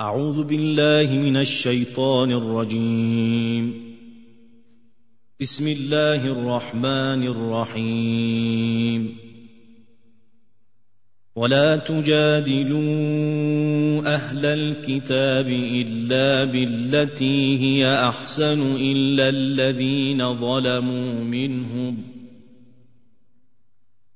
أعوذ بالله من الشيطان الرجيم. بسم الله الرحمن الرحيم. ولا تجادلوا أهل الكتاب إلا بالتي هي أحسن إلا الذين ظلموا منهم.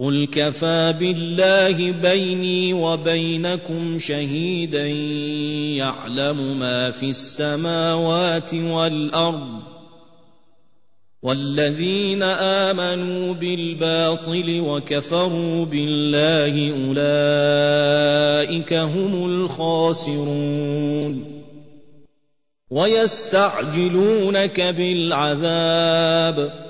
قل كفى بالله بيني وبينكم شهيدا يعلم ما في السماوات والأرض والذين آمنوا بالباطل وكفروا بالله أولئك هم الخاسرون ويستعجلونك بالعذاب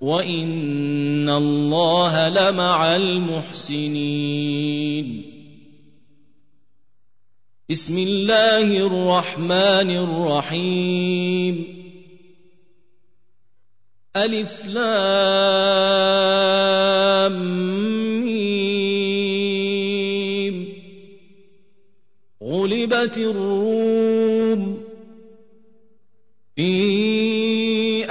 وإن الله لمع المحسنين. بسم الله الرحمن الرحيم. ألف لام ميم. غلبت الروم. في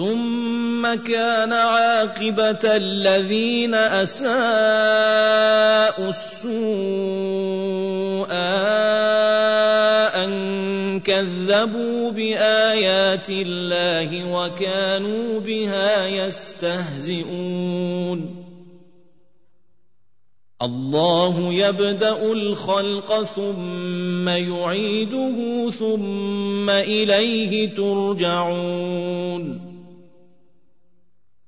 ثم كان عاقبة الذين أساءوا السوء أن كذبوا بآيات الله وكانوا بها يستهزئون. الله يبدأ الخلق ثم يعيده ثم إليه ترجعون.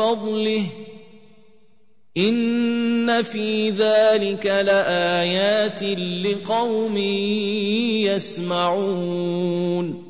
فضله. إن في ذلك لآيات لقوم يسمعون.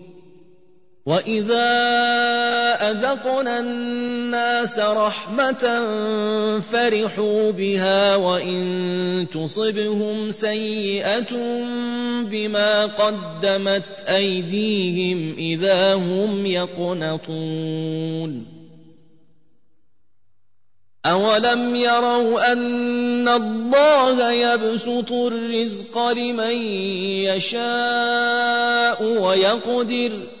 وإذا أذقنا الناس رحمة فرحوا بها وإن تصبهم سيئة بما قدمت أيديهم إذا هم يقنطون أولم يروا أن الله يبسط الرزق لمن يشاء ويقدر ۖ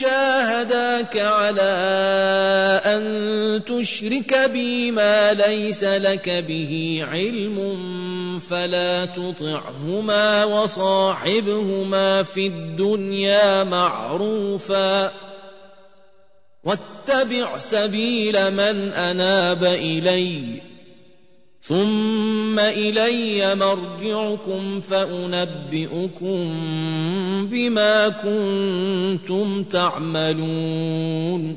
جاهداك على أن تشرك بي ما ليس لك به علم فلا تطعهما وصاحبهما في الدنيا معروفا واتبع سبيل من أناب اليّ ثم إلي مرجعكم فأنبئكم بما كنتم تعملون.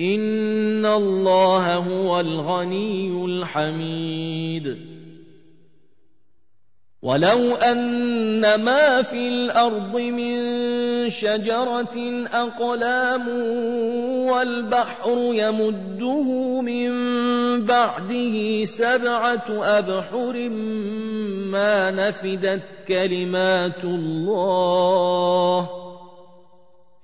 إن الله هو الغني الحميد ولو أن ما في الأرض من شجرة أقلام والبحر يمده من بعده سبعة أبحر ما نفدت كلمات الله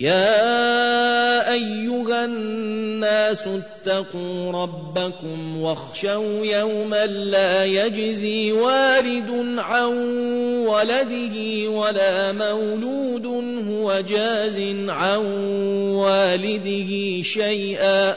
يا أيها الناس اتقوا ربكم واخشوا يوما لا يجزي والد عن ولده ولا مولود هو جاز عن والده شيئا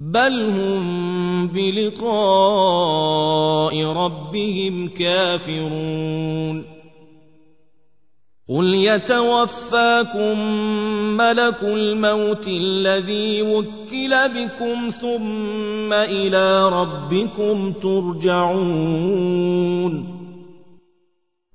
بل هم بلقاء ربهم كافرون. قل يتوفاكم ملك الموت الذي وكل بكم ثم إلى ربكم ترجعون.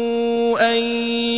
ان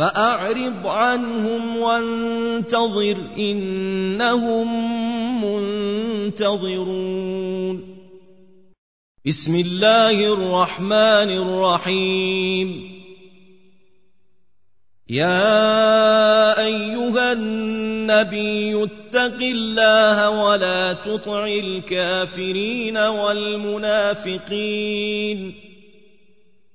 فأعرض عنهم وانتظر إنهم منتظرون. بسم الله الرحمن الرحيم. يا أيها النبي اتق الله ولا تطع الكافرين والمنافقين.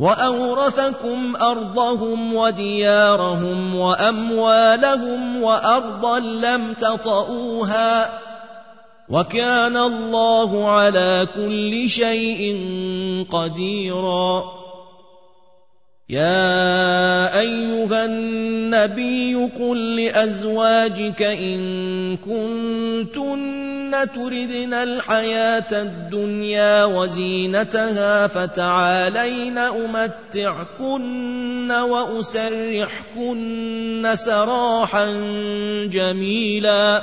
وأورثكم أرضهم وديارهم وأموالهم وأرضا لم تطئوها وكان الله على كل شيء قديرا. يا أيها النبي قل لأزواجك إن كنتن تردن الحياة الدنيا وزينتها فتعالين أمتعكن وأسرحكن سراحا جميلا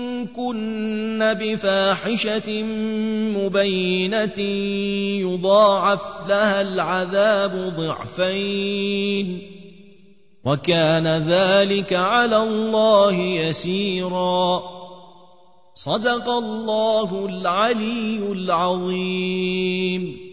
بفاحشة مبينة يضاعف لها العذاب ضعفين وكان ذلك على الله يسيرا صدق الله العلي العظيم